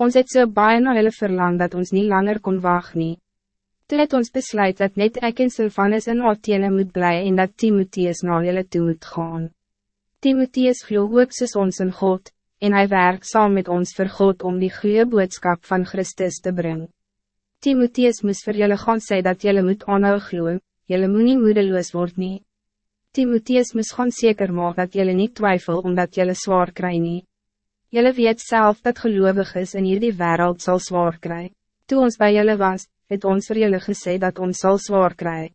Ons het so baie na hulle verlang dat ons niet langer kon wacht nie. Toe het ons besluit dat net ek en Sylvanus in Athene moet bly en dat Timotheus na hulle toe moet gaan. Timotheus glo ook soos ons in God, en hij werkt saam met ons vir God om die goede boodskap van Christus te brengen. Timotheus moest vir julle gaan sê dat julle moet aanhou glo, julle moet nie moedeloos word nie. Timotheus moest gaan zeker maak dat julle niet twijfel omdat julle zwaar kry nie. Julle weet zelf dat gelovig is in hierdie wereld zal zwaar kry. Toe ons bij julle was, het ons vir julle gesê dat ons zal zwaar kry.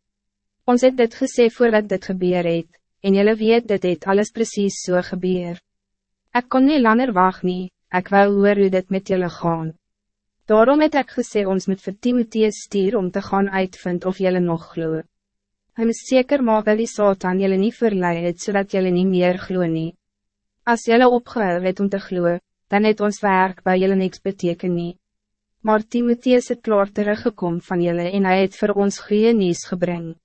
Ons het dit gesê voordat dit gebeur het, en julle weet dit het alles precies zo so gebeur. Ik kon niet langer wacht nie, ek wou hoor hoe dit met julle gaan. Daarom het ek gesê ons moet vir Timotheus stuur om te gaan uitvind of julle nog glo. Hy moet zeker maak dat die Satan julle nie verlei het, zodat julle nie meer glo nie. As julle opgehou het om te glo, dan het ons werk bij julle niks beteken nie. Maar Timotheus het klaar teruggekom van julle en hij het voor ons goeie nieuws gebring.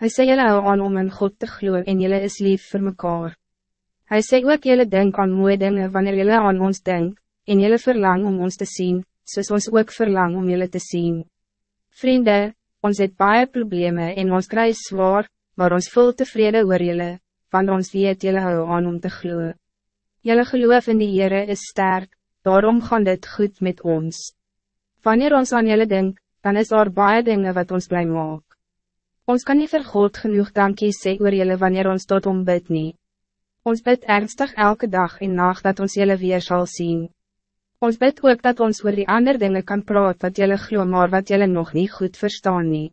Hij sê julle hou aan om in God te glo en julle is lief voor mekaar. Hij sê ook jullie denk aan mooie dingen wanneer jullie aan ons denk, en jullie verlang om ons te zien, soos ons ook verlang om jullie te zien. Vrienden, ons het baie probleme en ons kry zwaar, maar ons voel tevreden oor jullie, want ons weet jullie hou aan om te glo. Jullie geloof in die Heere is sterk, daarom gaan dit goed met ons. Wanneer ons aan jullie denk, dan is er baie dingen wat ons blij maak. Ons kan niet vir God genoeg dankie sê oor jullie wanneer ons tot om bid nie. Ons bid ernstig elke dag en nacht dat ons jullie weer zal zien. Ons bid ook dat ons voor die andere dingen kan praten wat jullie glo maar wat jullie nog niet goed verstaan nie.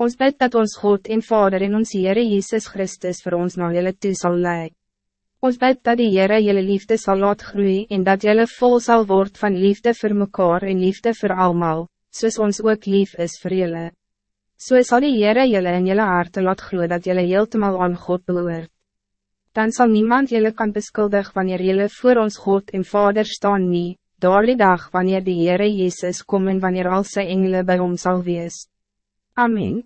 Ons bid dat ons God en Vader en ons Heere Jezus Christus voor ons naar jullie toe zal leiden. Ons bid dat die Heere jullie liefde zal laat groeien en dat jullie vol zal worden van liefde voor mekaar en liefde voor allemaal, soos ons ook lief is voor jullie. Zo so zal die Heere jullie in jullie harte laat groeien dat jullie heeltemal aan God behoort dan zal niemand jullie kan beschuldigen wanneer jullie voor ons God en Vader staan nie, door die dag wanneer die Heere Jezus kom en wanneer al sy engele bij ons zal wees. Amen.